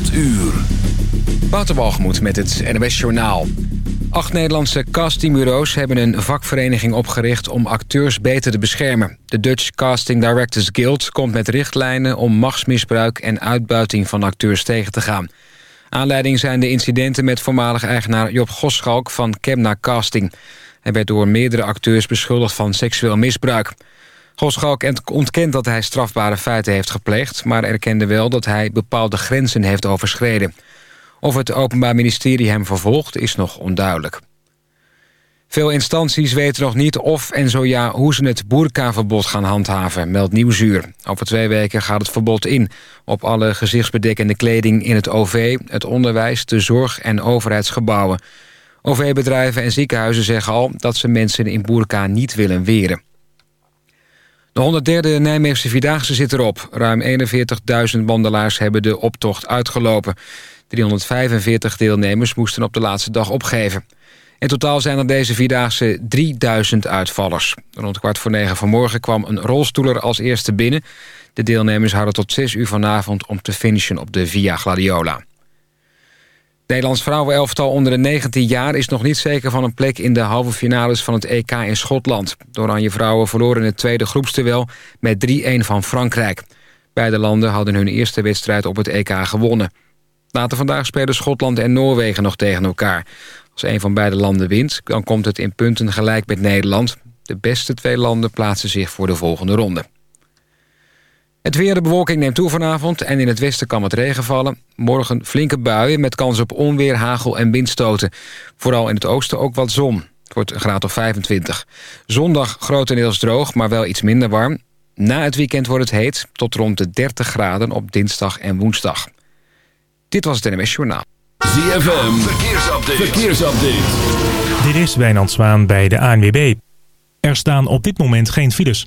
8 uur. Waterbalgemoed met het NWS Journaal. Acht Nederlandse castingbureaus hebben een vakvereniging opgericht... om acteurs beter te beschermen. De Dutch Casting Directors Guild komt met richtlijnen... om machtsmisbruik en uitbuiting van acteurs tegen te gaan. Aanleiding zijn de incidenten met voormalig eigenaar Job Goschalk... van Kemna Casting. Hij werd door meerdere acteurs beschuldigd van seksueel misbruik. Goschalk ontkent dat hij strafbare feiten heeft gepleegd... maar erkende wel dat hij bepaalde grenzen heeft overschreden... Of het Openbaar Ministerie hem vervolgt is nog onduidelijk. Veel instanties weten nog niet of en zo ja hoe ze het boerkaverbod gaan handhaven, meldt Nieuwsuur. Over twee weken gaat het verbod in op alle gezichtsbedekkende kleding in het OV, het onderwijs, de zorg en overheidsgebouwen. OV-bedrijven en ziekenhuizen zeggen al dat ze mensen in boerka niet willen weren. De 103e Nijmeegse Vierdaagse zit erop. Ruim 41.000 wandelaars hebben de optocht uitgelopen. 345 deelnemers moesten op de laatste dag opgeven. In totaal zijn er deze Vierdaagse 3000 uitvallers. Rond kwart voor negen vanmorgen kwam een rolstoeler als eerste binnen. De deelnemers hadden tot 6 uur vanavond om te finishen op de Via Gladiola. Nederlands vrouwenelftal onder de 19 jaar is nog niet zeker van een plek in de halve finales van het EK in Schotland. De Oranje Vrouwen verloren in het tweede groepstewel met 3-1 van Frankrijk. Beide landen hadden hun eerste wedstrijd op het EK gewonnen. Later vandaag spelen Schotland en Noorwegen nog tegen elkaar. Als een van beide landen wint, dan komt het in punten gelijk met Nederland. De beste twee landen plaatsen zich voor de volgende ronde. Het weer, de bewolking neemt toe vanavond en in het westen kan wat regen vallen. Morgen flinke buien met kans op onweer, hagel en windstoten. Vooral in het oosten ook wat zon. Het wordt een graad of 25. Zondag grotendeels droog, maar wel iets minder warm. Na het weekend wordt het heet, tot rond de 30 graden op dinsdag en woensdag. Dit was het NMS Journaal. ZFM, verkeersupdate. verkeersupdate. Dit is Wijnand Zwaan bij de ANWB. Er staan op dit moment geen files.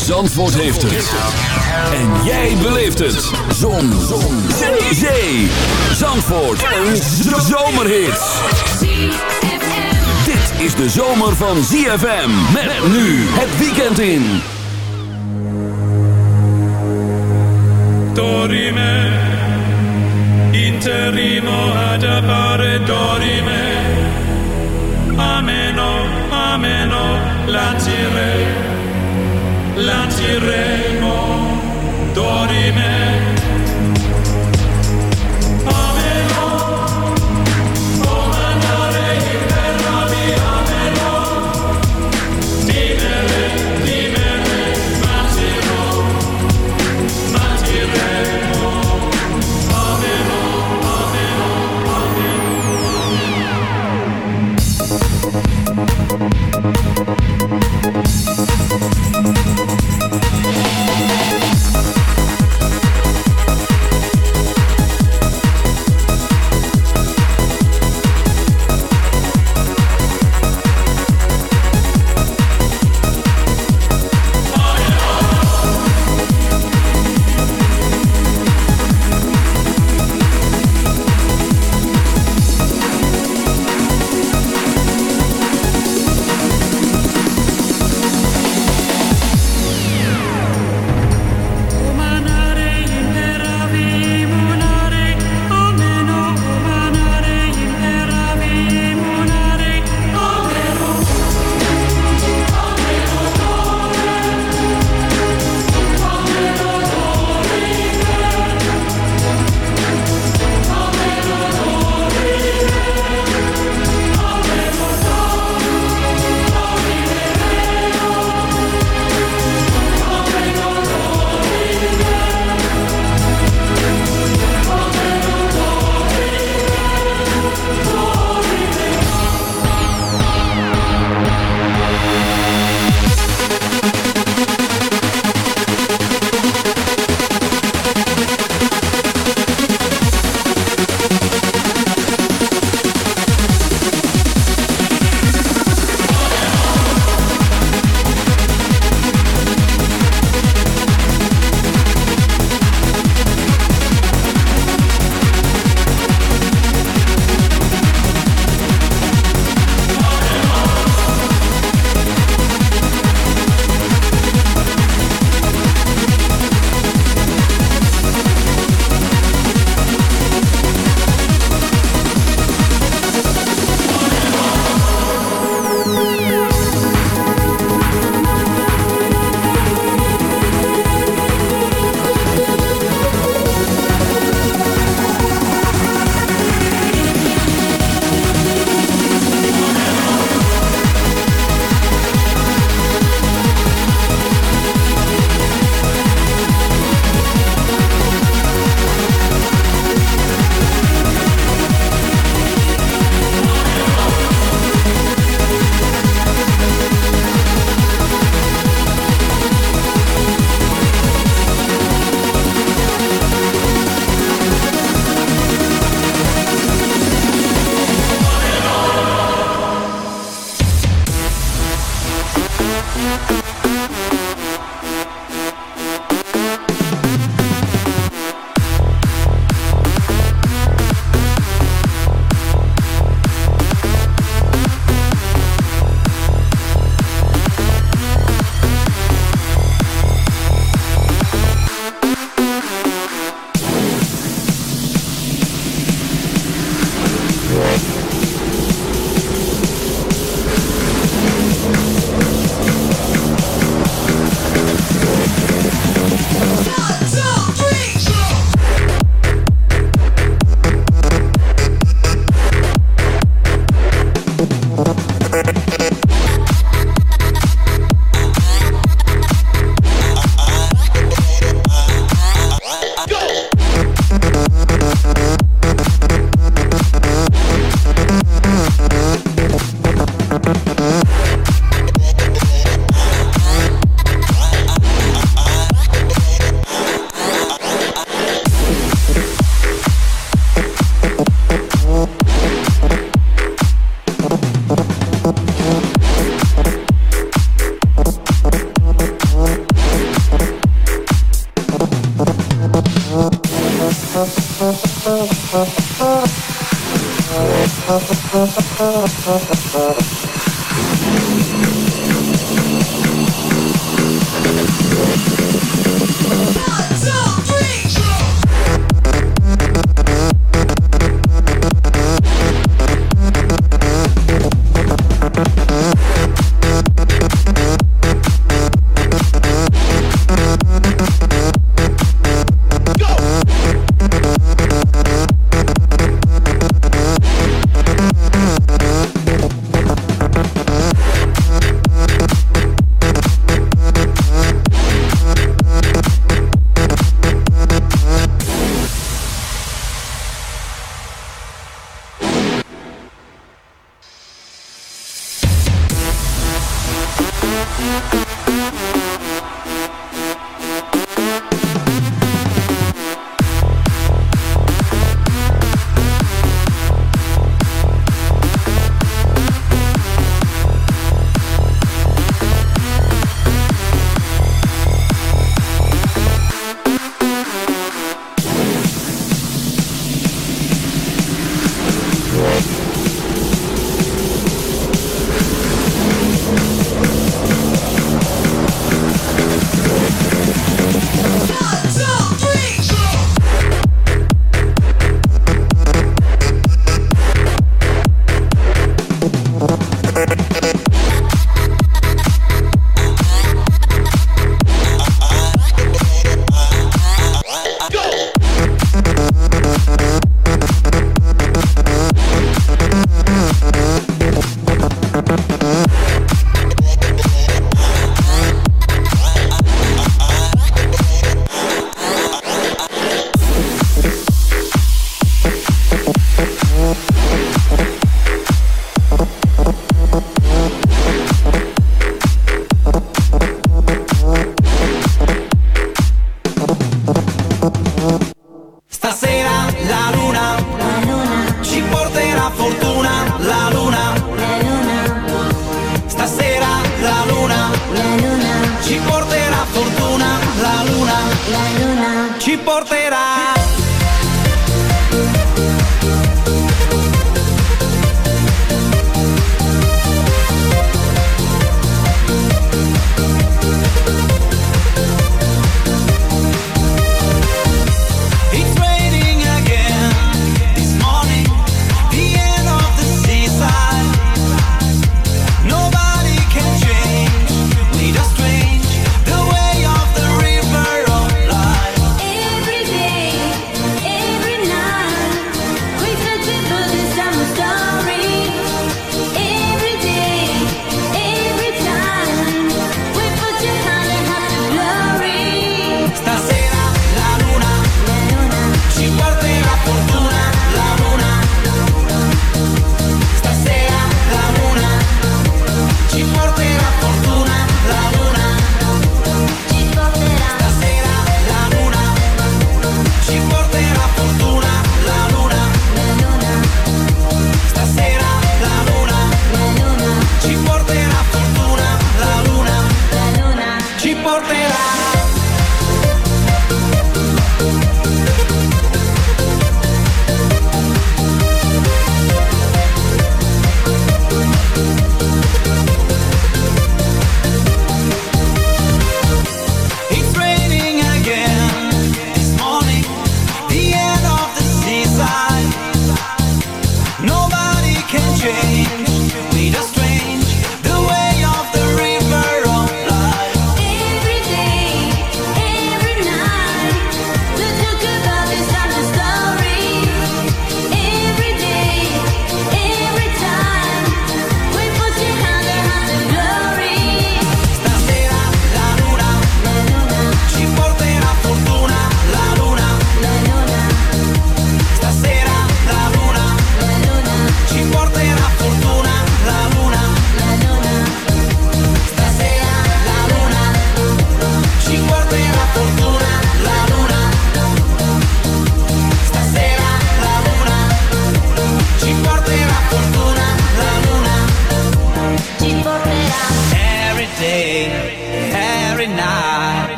Zandvoort heeft het. En jij beleeft het. Zon. Zon. Zee. Zee. Zandvoort. Een zomerhit is de zomer van ZFM. Met, nu het weekend in. Dorime, interimo ad dorime. Ameno, ameno, lancire, lanciremo, dorime.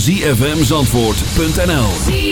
www.zfmzandvoort.nl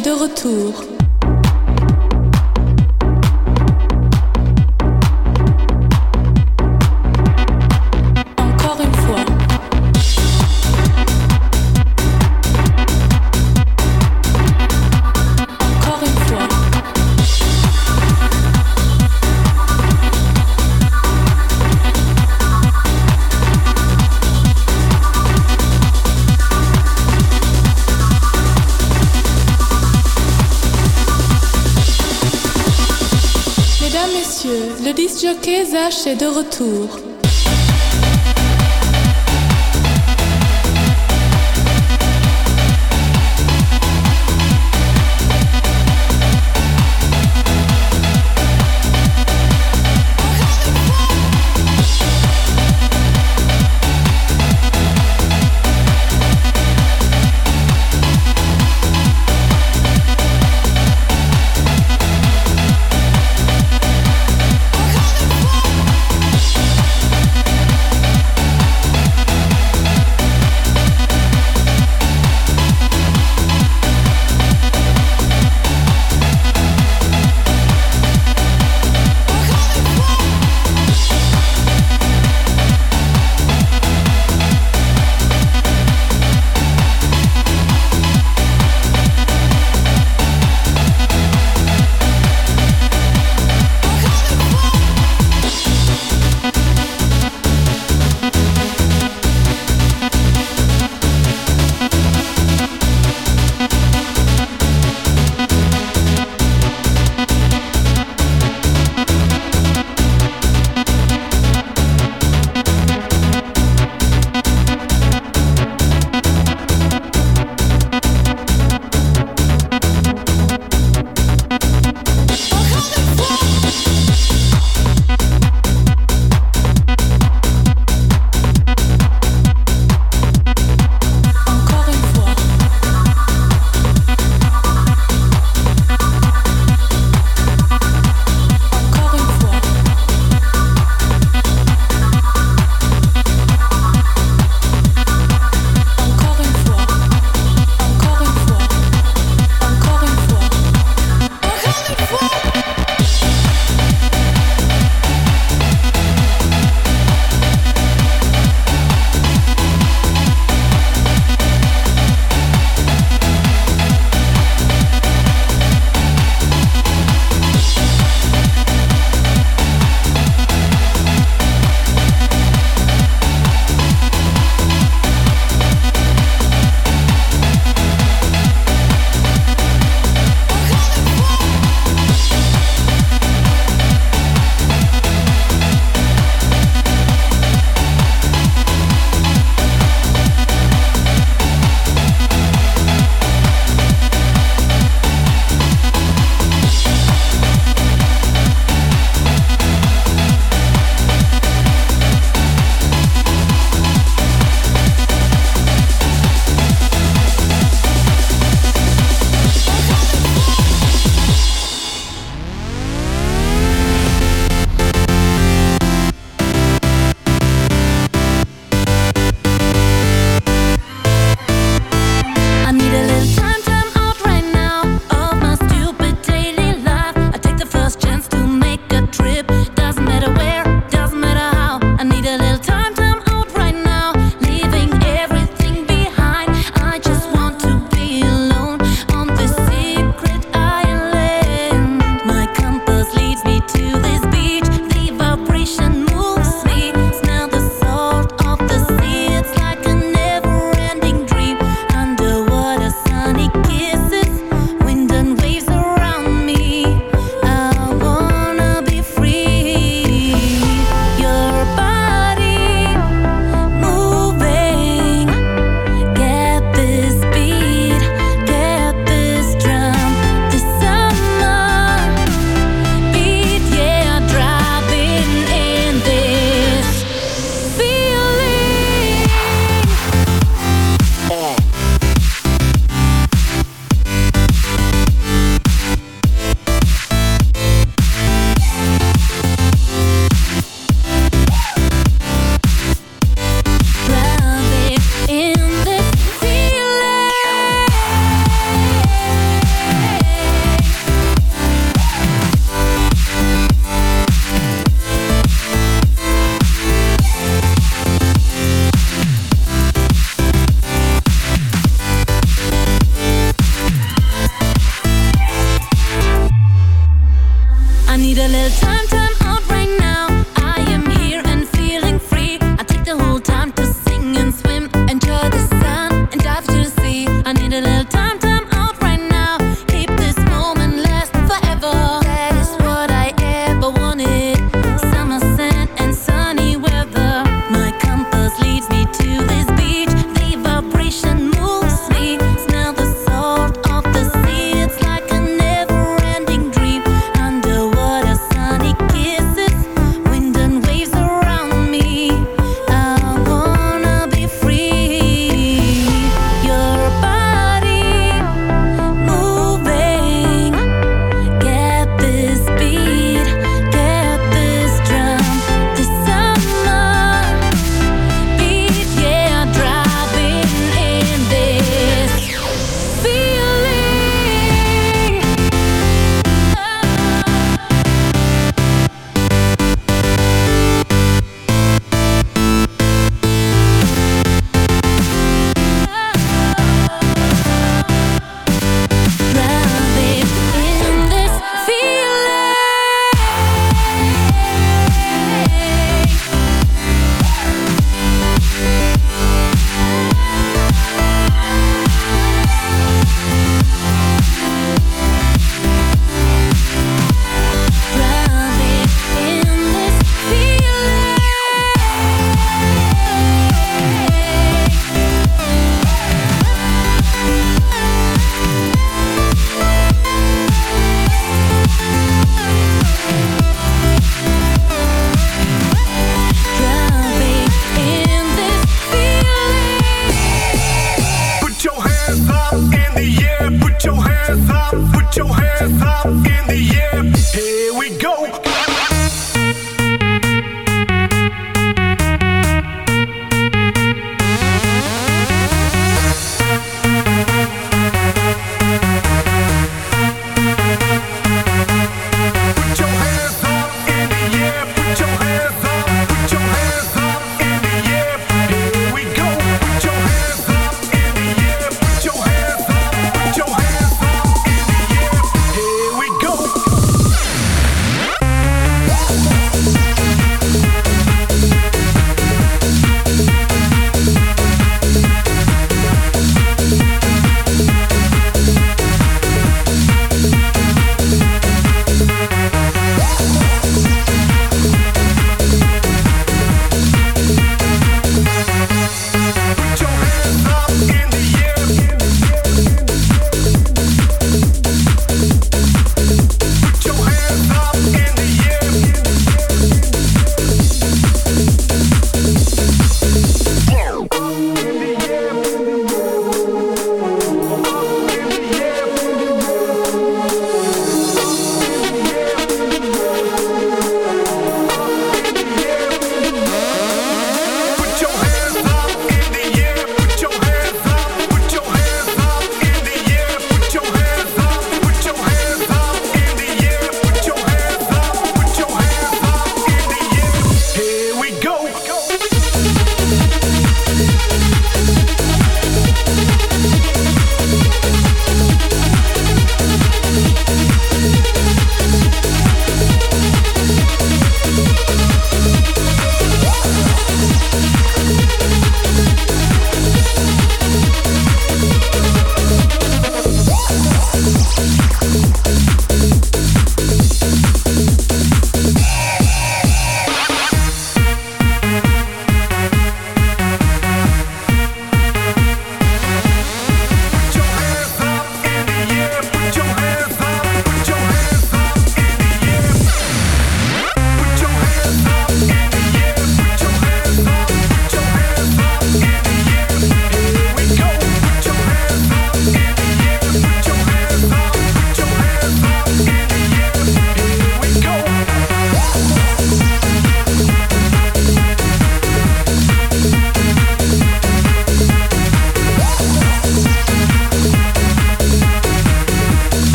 de retour. de retour.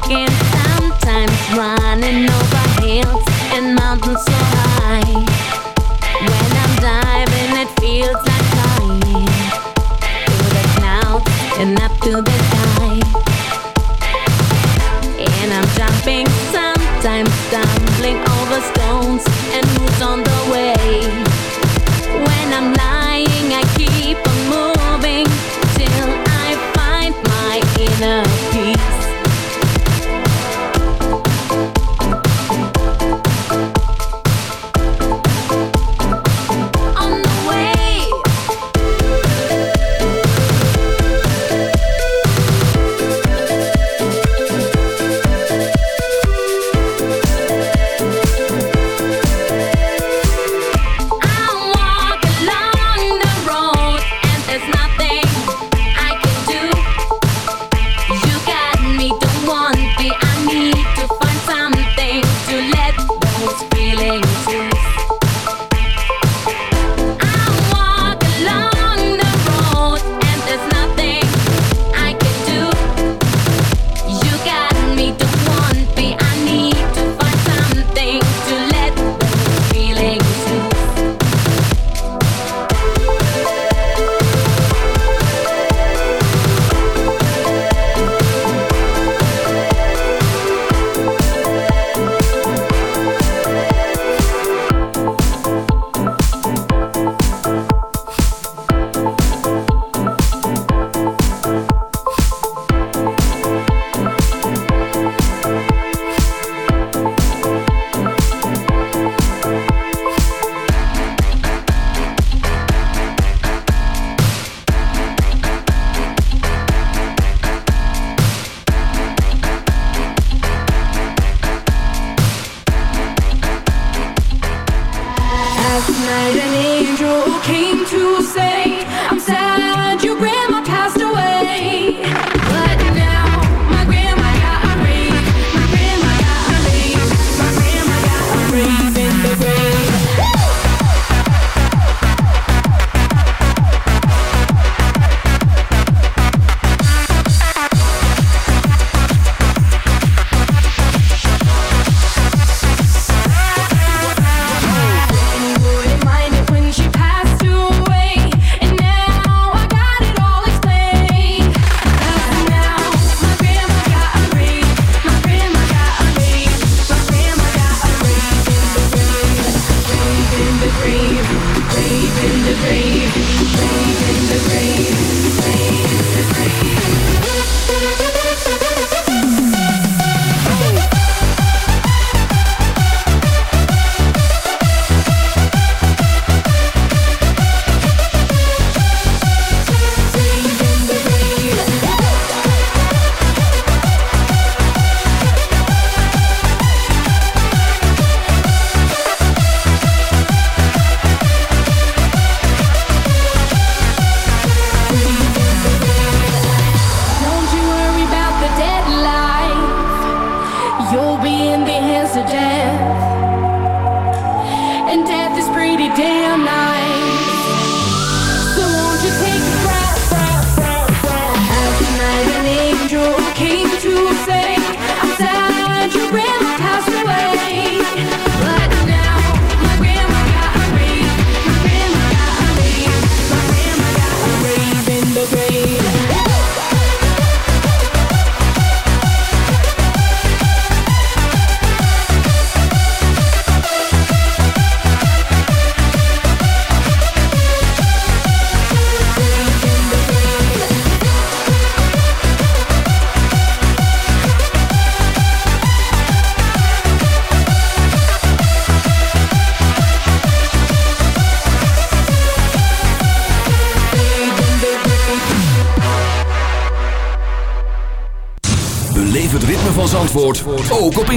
Walking, sometimes running